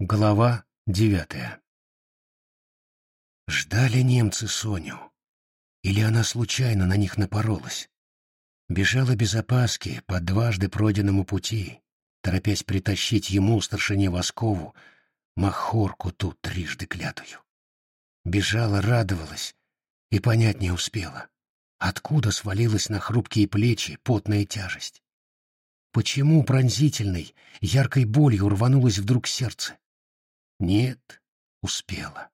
Глава девятая Ждали немцы Соню. Или она случайно на них напоролась? Бежала без опаски по дважды пройденному пути, торопясь притащить ему, старшине Воскову, махорку тут трижды клятую. Бежала, радовалась и понять не успела, откуда свалилась на хрупкие плечи потная тяжесть. Почему пронзительной, яркой болью рванулось вдруг сердце? Нет, успела.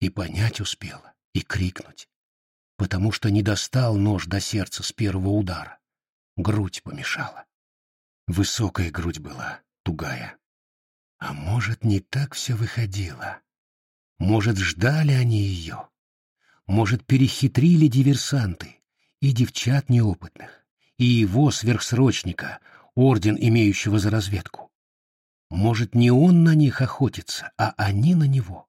И понять успела, и крикнуть. Потому что не достал нож до сердца с первого удара. Грудь помешала. Высокая грудь была, тугая. А может, не так все выходило? Может, ждали они ее? Может, перехитрили диверсанты и девчат неопытных, и его сверхсрочника, орден имеющего за разведку? Может, не он на них охотится, а они на него?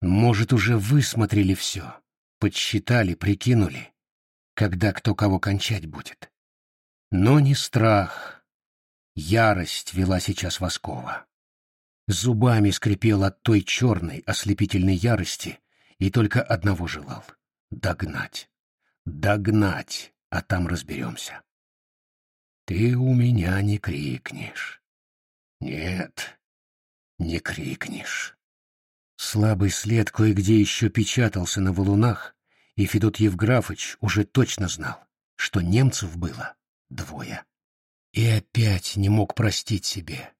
Может, уже высмотрели все, подсчитали, прикинули, когда кто кого кончать будет. Но не страх, ярость вела сейчас Воскова. Зубами скрипел от той черной ослепительной ярости и только одного желал — догнать. Догнать, а там разберемся. Ты у меня не крикнешь. Нет, не крикнешь. Слабый след кое-где еще печатался на валунах, и Федот Евграфыч уже точно знал, что немцев было двое. И опять не мог простить себе.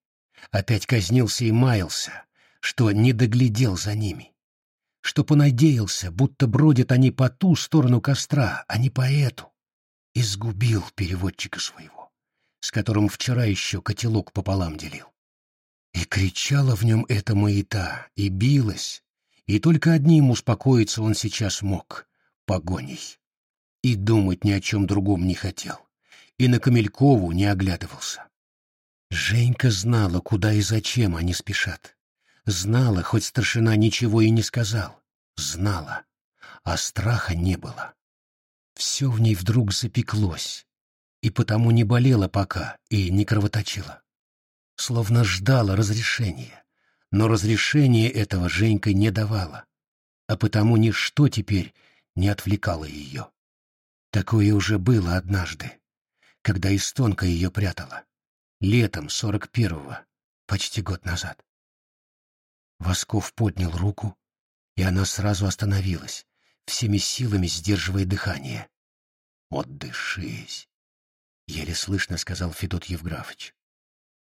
Опять казнился и маялся, что не доглядел за ними. Что понадеялся, будто бродят они по ту сторону костра, а не по эту. И сгубил переводчика своего, с которым вчера еще котелок пополам делил. И кричала в нем эта маята, и билась, и только одним успокоиться он сейчас мог — погоней. И думать ни о чем другом не хотел, и на Камелькову не оглядывался. Женька знала, куда и зачем они спешат. Знала, хоть старшина ничего и не сказал. Знала, а страха не было. Все в ней вдруг запеклось, и потому не болело пока и не кровоточило словно ждала разрешения. Но разрешения этого Женька не давала, а потому ничто теперь не отвлекало ее. Такое уже было однажды, когда Истонка ее прятала, летом сорок первого, почти год назад. Восков поднял руку, и она сразу остановилась, всеми силами сдерживая дыхание. «Отдышись», — еле слышно сказал Федот Евграфович.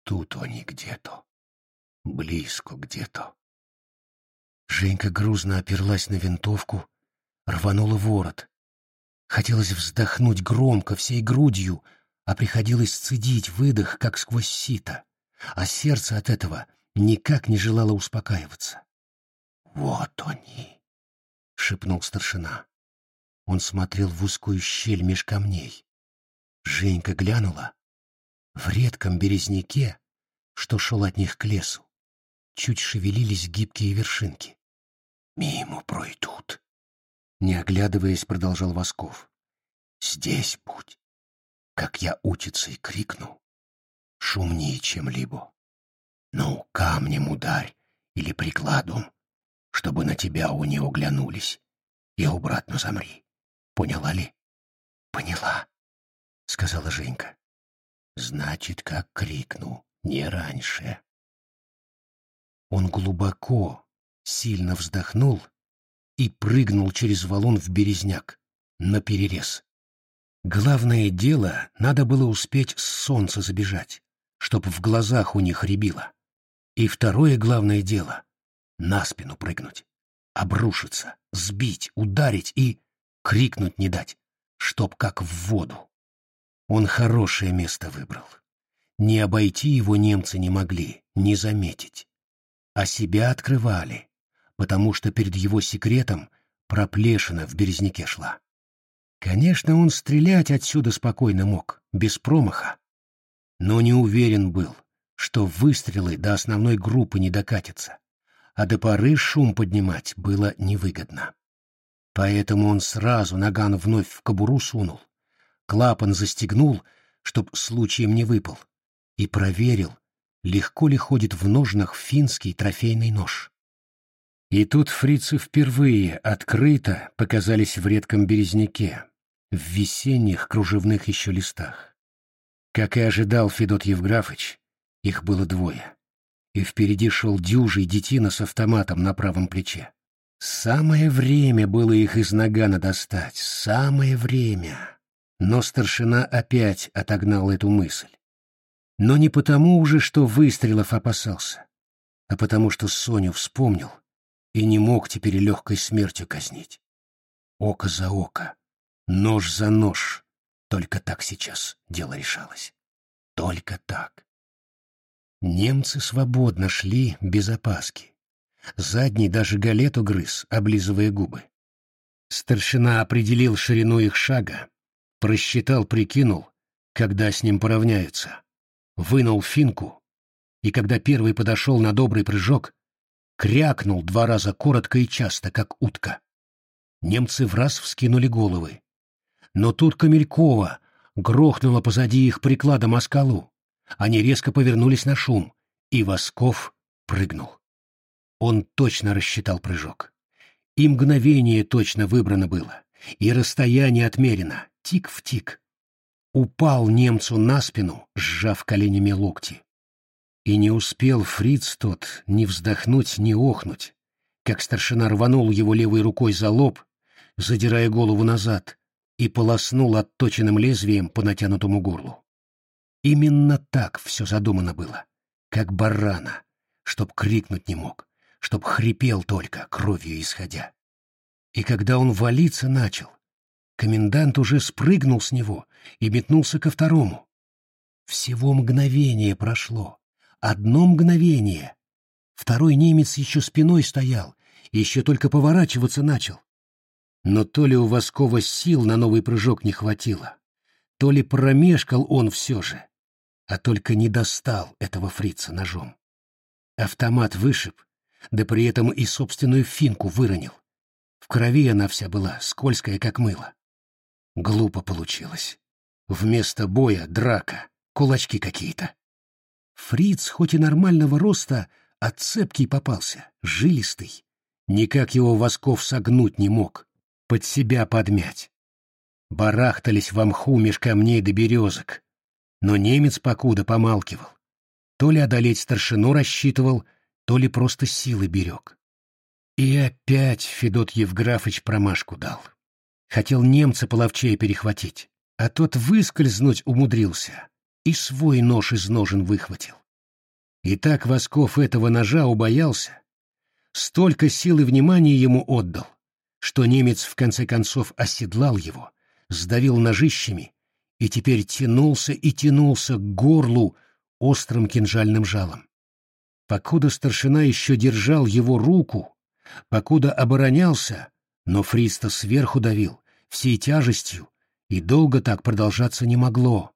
Тут они где-то. Близко где-то. Женька грузно оперлась на винтовку, рванула ворот. Хотелось вздохнуть громко, всей грудью, а приходилось цедить выдох, как сквозь сито. А сердце от этого никак не желало успокаиваться. «Вот они!» — шепнул старшина. Он смотрел в узкую щель меж камней. Женька глянула, в редком березняке, что шел от них к лесу, чуть шевелились гибкие вершинки. «Мимо пройдут», — не оглядываясь, продолжал Восков. «Здесь будь, как я утицы крикну, шумнее чем-либо. Ну, камнем ударь или прикладом, чтобы на тебя у него глянулись, и обратно замри. Поняла ли?» «Поняла», — сказала Женька. Значит, как крикну, не раньше. Он глубоко, сильно вздохнул и прыгнул через валун в березняк, на перерез. Главное дело, надо было успеть с солнца забежать, чтоб в глазах у них рябило. И второе главное дело — на спину прыгнуть, обрушиться, сбить, ударить и крикнуть не дать, чтоб как в воду. Он хорошее место выбрал. Не обойти его немцы не могли, не заметить. А себя открывали, потому что перед его секретом проплешина в березняке шла. Конечно, он стрелять отсюда спокойно мог, без промаха. Но не уверен был, что выстрелы до основной группы не докатятся, а до поры шум поднимать было невыгодно. Поэтому он сразу наган вновь в кобуру сунул, клапан застегнул, чтоб случаем не выпал, и проверил, легко ли ходит в ножнах финский трофейный нож. И тут фрицы впервые открыто показались в редком березняке, в весенних кружевных еще листах. Как и ожидал Федот Евграфыч, их было двое, и впереди шел дюжий детина с автоматом на правом плече. Самое время было их из нагана достать, самое время. Но старшина опять отогнал эту мысль. Но не потому уже, что выстрелов опасался, а потому что Соню вспомнил и не мог теперь легкой смертью казнить. Око за око, нож за нож. Только так сейчас дело решалось. Только так. Немцы свободно шли без опаски Задний даже галету грыз, облизывая губы. Старшина определил ширину их шага, просчитал, прикинул, когда с ним поравняются, вынул финку, и когда первый подошел на добрый прыжок, крякнул два раза коротко и часто, как утка. Немцы в раз вскинули головы. Но тут Камелькова грохнула позади их прикладом о скалу. Они резко повернулись на шум, и Восков прыгнул. Он точно рассчитал прыжок. И мгновение точно выбрано было, и расстояние отмерено, тик в тик. Упал немцу на спину, сжав коленями локти. И не успел фриц тот ни вздохнуть, ни охнуть, как старшина рванул его левой рукой за лоб, задирая голову назад, и полоснул отточенным лезвием по натянутому горлу. Именно так все задумано было, как барана, чтоб крикнуть не мог чтоб хрипел только, кровью исходя. И когда он валиться начал, комендант уже спрыгнул с него и метнулся ко второму. Всего мгновение прошло. Одно мгновение. Второй немец еще спиной стоял, еще только поворачиваться начал. Но то ли у Воскова сил на новый прыжок не хватило, то ли промешкал он все же, а только не достал этого фрица ножом. Автомат вышиб, да при этом и собственную финку выронил. В крови она вся была, скользкая, как мыло. Глупо получилось. Вместо боя — драка, кулачки какие-то. Фриц, хоть и нормального роста, а цепкий попался, жилистый. Никак его Восков согнуть не мог, под себя подмять. Барахтались в мху меж камней до березок. Но немец покуда помалкивал. То ли одолеть старшину рассчитывал — то ли просто силы берег. И опять Федот Евграфыч промашку дал. Хотел немца половчее перехватить, а тот выскользнуть умудрился и свой нож из ножен выхватил. И так Восков этого ножа убоялся, столько сил и внимания ему отдал, что немец в конце концов оседлал его, сдавил ножищами и теперь тянулся и тянулся к горлу острым кинжальным жалом. Покуда старшина еще держал его руку, покуда оборонялся, но Фриста сверху давил, всей тяжестью, и долго так продолжаться не могло.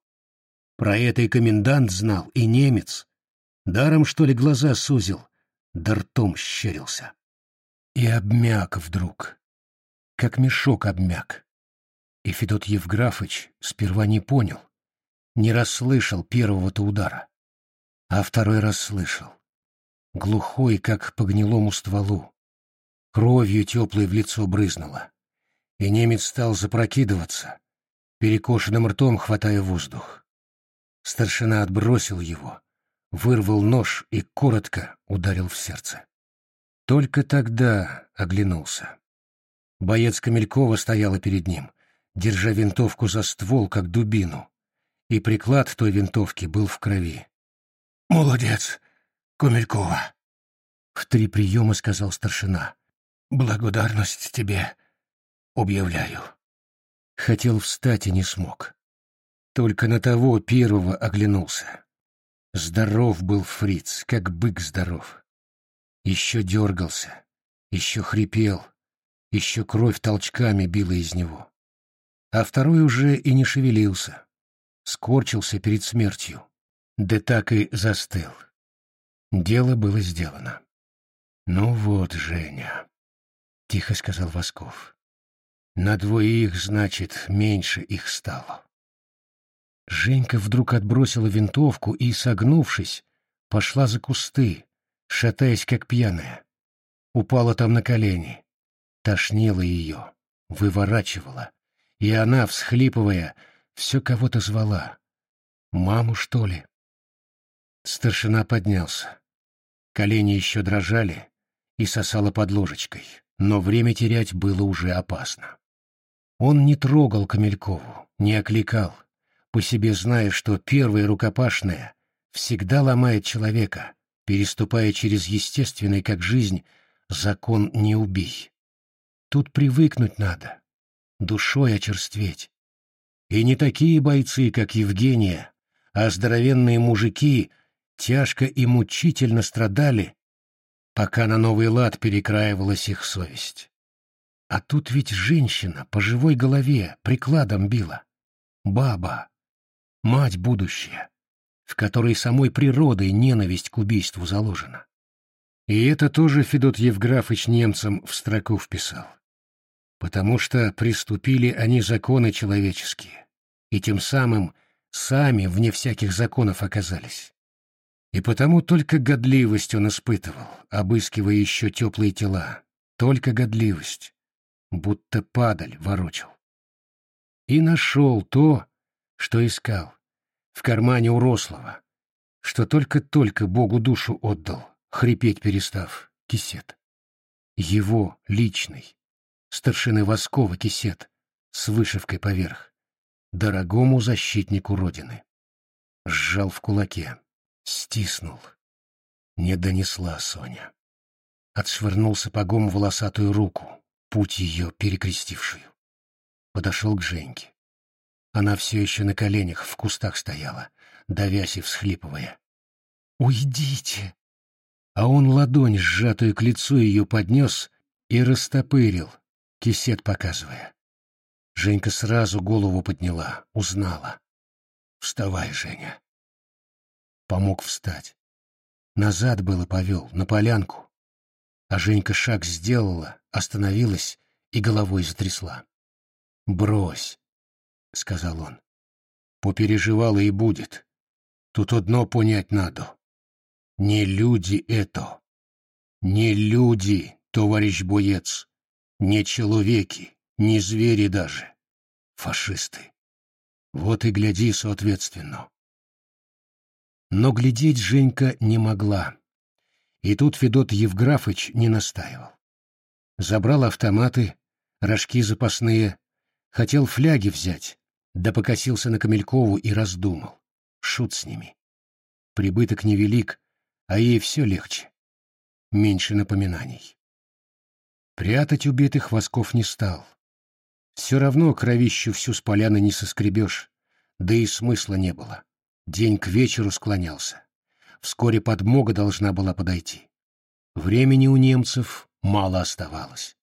Про это и комендант знал, и немец. Даром, что ли, глаза сузил, да ртом щерился. И обмяк вдруг, как мешок обмяк. И Федот Евграфыч сперва не понял, не расслышал первого-то удара, а второй раз слышал глухой, как по гнилому стволу. Кровью теплой в лицо брызнуло. И немец стал запрокидываться, перекошенным ртом хватая воздух. Старшина отбросил его, вырвал нож и коротко ударил в сердце. Только тогда оглянулся. Боец Камелькова стояла перед ним, держа винтовку за ствол, как дубину, и приклад той винтовки был в крови. «Молодец! Кумелькова. В три приема сказал старшина. Благодарность тебе объявляю. Хотел встать и не смог. Только на того первого оглянулся. Здоров был фриц, как бык здоров. Еще дергался, еще хрипел, еще кровь толчками била из него. А второй уже и не шевелился, скорчился перед смертью, да так и застыл. Дело было сделано. «Ну вот, Женя», — тихо сказал Восков. «На двоих, значит, меньше их стало». Женька вдруг отбросила винтовку и, согнувшись, пошла за кусты, шатаясь как пьяная. Упала там на колени. Тошнило ее, выворачивала, и она, всхлипывая, все кого-то звала. Маму, что ли? Старшина поднялся. Колени еще дрожали и сосала под ложечкой, но время терять было уже опасно. Он не трогал Камелькову, не окликал, по себе зная, что первое рукопашное всегда ломает человека, переступая через естественный, как жизнь, закон «не убий». Тут привыкнуть надо, душой очерстветь. И не такие бойцы, как Евгения, а здоровенные мужики тяжко и мучительно страдали, пока на новый лад перекраивалась их совесть. А тут ведь женщина по живой голове прикладом била. Баба, мать будущая, в которой самой природой ненависть к убийству заложена. И это тоже Федот Евграфыч немцам в строку вписал. Потому что приступили они законы человеческие, и тем самым сами вне всяких законов оказались. И потому только годливость он испытывал, обыскивая еще теплые тела, только годливость, будто падаль ворочал. И нашел то, что искал, в кармане у рослого, что только-только Богу душу отдал, хрипеть перестав, кисет. Его личный, старшины Воскова кисет, с вышивкой поверх, дорогому защитнику Родины. Сжал в кулаке, стиснул. Не донесла Соня. Отшвырнул сапогом волосатую руку, путь ее перекрестившую. Подошел к Женьке. Она все еще на коленях в кустах стояла, давясь и всхлипывая. «Уйдите!» А он ладонь, сжатую к лицу, ее поднес и растопырил, кисет показывая. Женька сразу голову подняла, узнала. «Вставай, Женя!» Помог встать. Назад было повел, на полянку, а Женька шаг сделала, остановилась и головой затрясла. «Брось», — сказал он. «Попереживала и будет. Тут одно понять надо. Не люди это. Не люди, товарищ боец. Не человеки, не звери даже. Фашисты. Вот и гляди соответственно». Но глядеть Женька не могла. И тут Федот Евграфыч не настаивал. Забрал автоматы, рожки запасные, хотел фляги взять, да покосился на Камелькову и раздумал. Шут с ними. Прибыток невелик, а ей все легче. Меньше напоминаний. Прятать убитых Восков не стал. Все равно кровищу всю с поляны не соскребешь, да и смысла не было. День к вечеру склонялся. Вскоре подмога должна была подойти. Времени у немцев мало оставалось.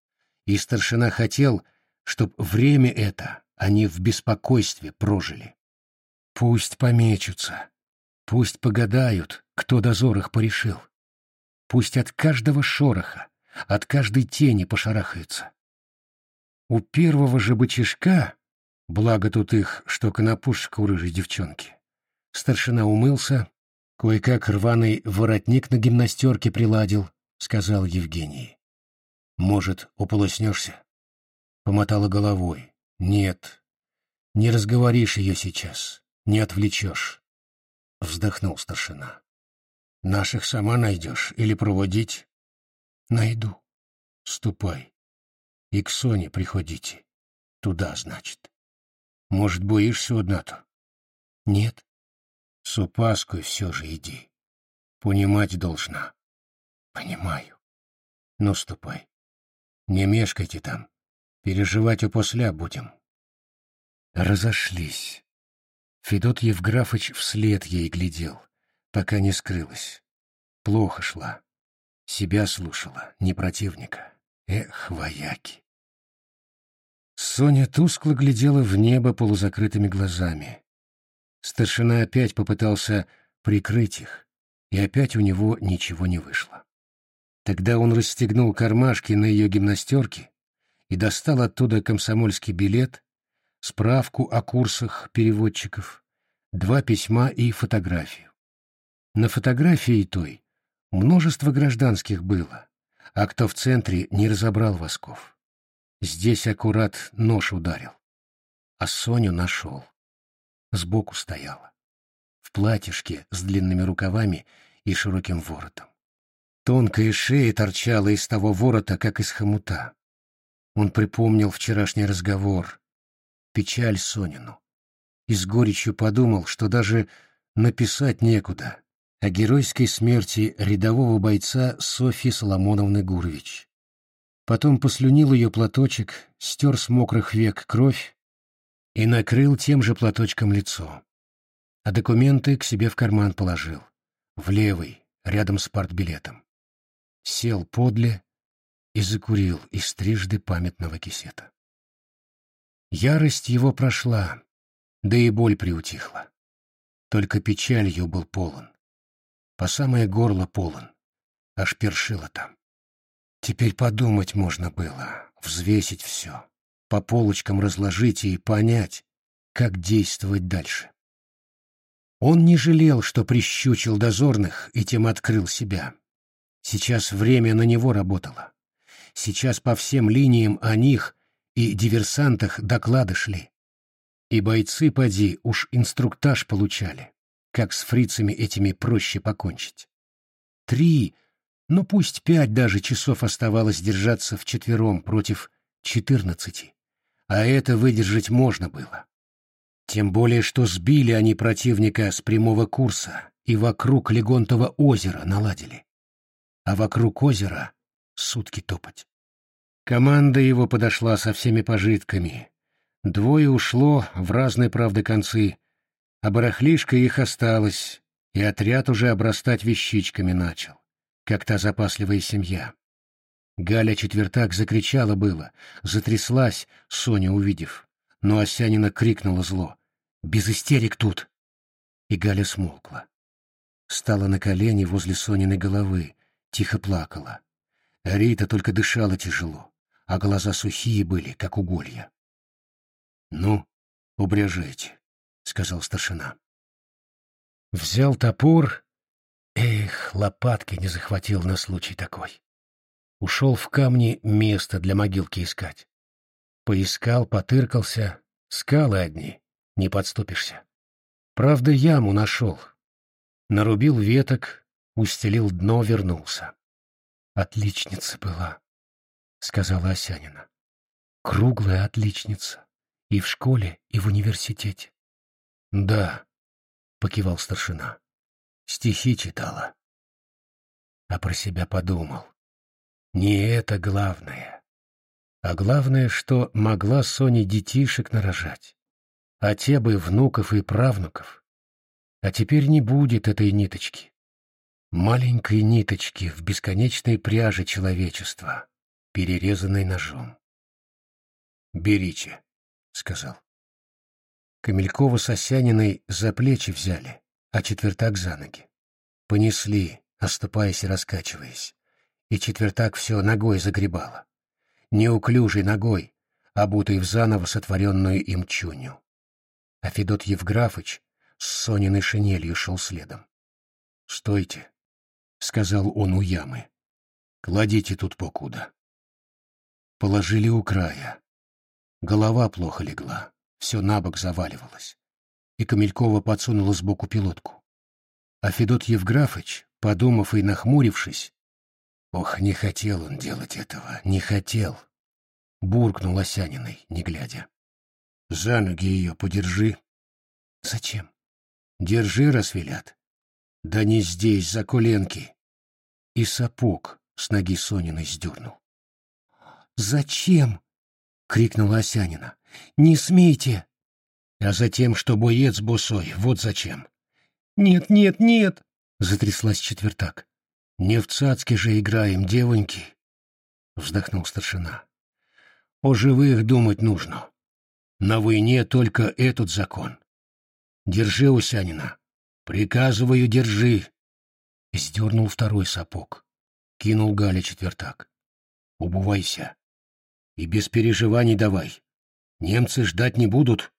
И старшина хотел, чтоб время это они в беспокойстве прожили. Пусть помечутся, пусть погадают, кто дозор их порешил. Пусть от каждого шороха, от каждой тени пошарахаются. У первого же бычишка, благо тут их, что конопушка у рыжей девчонки, старшина умылся, Кое-как рваный воротник на гимнастерке приладил, — сказал Евгений. Может, уполоснешься? Помотала головой. Нет, не разговоришь ее сейчас, не отвлечешь. Вздохнул старшина. Наших сама найдешь или проводить? Найду. Ступай. И к Соне приходите. Туда, значит. Может, боишься одна-то? Нет. С опаской все же иди. Понимать должна. Понимаю. Ну, ступай. Не мешкайте там. Переживать опосля будем. Разошлись. Федот Евграфыч вслед ей глядел, пока не скрылась. Плохо шла. Себя слушала, не противника. Эх, вояки. Соня тускло глядела в небо полузакрытыми глазами. Старшина опять попытался прикрыть их, и опять у него ничего не вышло. Тогда он расстегнул кармашки на ее гимнастерке и достал оттуда комсомольский билет, справку о курсах переводчиков, два письма и фотографию. На фотографии той множество гражданских было, а кто в центре не разобрал восков. Здесь аккурат нож ударил. А Соню нашел. Сбоку стояла. В платьишке с длинными рукавами и широким воротом. Тонкая шея торчала из того ворота, как из хомута. Он припомнил вчерашний разговор, печаль Сонину, и с горечью подумал, что даже написать некуда о геройской смерти рядового бойца Софьи Соломоновны Гурович. Потом послюнил ее платочек, стер с мокрых век кровь и накрыл тем же платочком лицо. А документы к себе в карман положил, в левый, рядом с партбилетом. Сел подле и закурил из трижды памятного кисета. Ярость его прошла, да и боль приутихла. Только печалью был полон. По самое горло полон. Аж першило там. Теперь подумать можно было, взвесить все, по полочкам разложить и понять, как действовать дальше. Он не жалел, что прищучил дозорных и тем открыл себя. Сейчас время на него работало. Сейчас по всем линиям о них и диверсантах доклады шли. И бойцы, поди, уж инструктаж получали, как с фрицами этими проще покончить. Три, ну пусть пять даже часов оставалось держаться вчетвером против четырнадцати, а это выдержать можно было. Тем более, что сбили они противника с прямого курса и вокруг Легонтова озера наладили. А вокруг озера сутки топать. Команда его подошла со всеми пожитками. Двое ушло в разные, правды, концы, а барахлишка их осталось, и отряд уже обрастать вещичками начал, как та запасливая семья. Галя четвертак закричала было, затряслась, Соня увидев, но Осянина крикнула зло. «Без истерик тут!» И Галя смолкла. Стала на колени возле Сониной головы, тихо плакала. Рита только дышала тяжело, а глаза сухие были, как уголья. «Ну, убряжайте», — сказал старшина. Взял топор. Эх, лопатки не захватил на случай такой. Ушел в камни место для могилки искать. Поискал, потыркался. Скалы одни, не подступишься. Правда, яму нашел. Нарубил веток, устелил дно, вернулся. Отличница была, — сказала Осянина. Круглая отличница. И в школе, и в университете. Да, — покивал старшина. Стихи читала. А про себя подумал. Не это главное. А главное, что могла Соня детишек нарожать. А те бы внуков и правнуков. А теперь не будет этой ниточки маленькой ниточки в бесконечной пряже человечества, перерезанной ножом. «Берите», — сказал. Камелькова с Осяниной за плечи взяли, а четвертак за ноги. Понесли, оступаясь и раскачиваясь, и четвертак все ногой загребала. Неуклюжей ногой, обутой в заново сотворенную им чуню. А Федот Евграфыч с Сониной шинелью шел следом. «Стойте!» — сказал он у ямы. «Кладите тут покуда». Положили у края. Голова плохо легла, все на бок заваливалось. И Камелькова подсунула сбоку пилотку. А Федот Евграфыч, подумав и нахмурившись, ох, не хотел он делать этого, не хотел, буркнул Осяниной, не глядя. За ноги ее подержи. Зачем? Держи, рассвелят. Да не здесь, за коленки. И сапог с ноги Сониной сдернул. «Зачем?» — крикнула Осянина. «Не смейте!» «А затем, что боец босой, вот зачем!» «Нет, нет, нет!» — затряслась четвертак. «Не в цацке же играем, девоньки!» — вздохнул старшина. «О живых думать нужно. На войне только этот закон. Держи, Усянина, «Приказываю, держи!» Сдернул второй сапог. Кинул Галя четвертак. «Убывайся. И без переживаний давай. Немцы ждать не будут».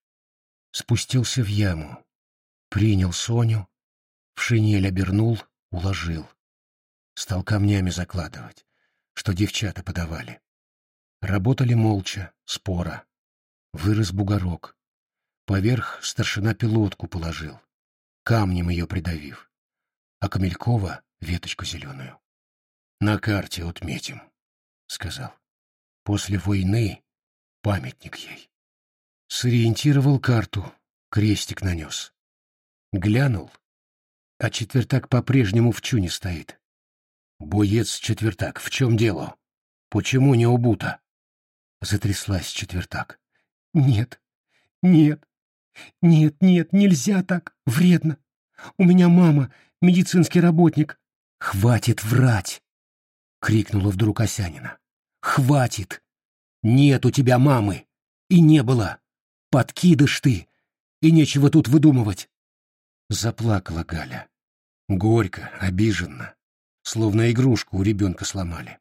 Спустился в яму. Принял Соню. В шинель обернул, уложил. Стал камнями закладывать, что девчата подавали. Работали молча, спора. Вырос бугорок. Поверх старшина пилотку положил, камнем ее придавив, а Камелькова — веточку зеленую. «На карте отметим», — сказал. «После войны памятник ей». Сориентировал карту, крестик нанес. Глянул, а четвертак по-прежнему в чуне стоит. «Боец четвертак, в чем дело? Почему не убута?» Затряслась четвертак. «Нет, нет, нет, нет, нельзя так, вредно. У меня мама, медицинский работник». «Хватит врать!» — крикнула вдруг Осянина. «Хватит! Нет у тебя мамы! И не было! Подкидыш ты! И нечего тут выдумывать!» Заплакала Галя. Горько, обиженно, словно игрушку у ребенка сломали.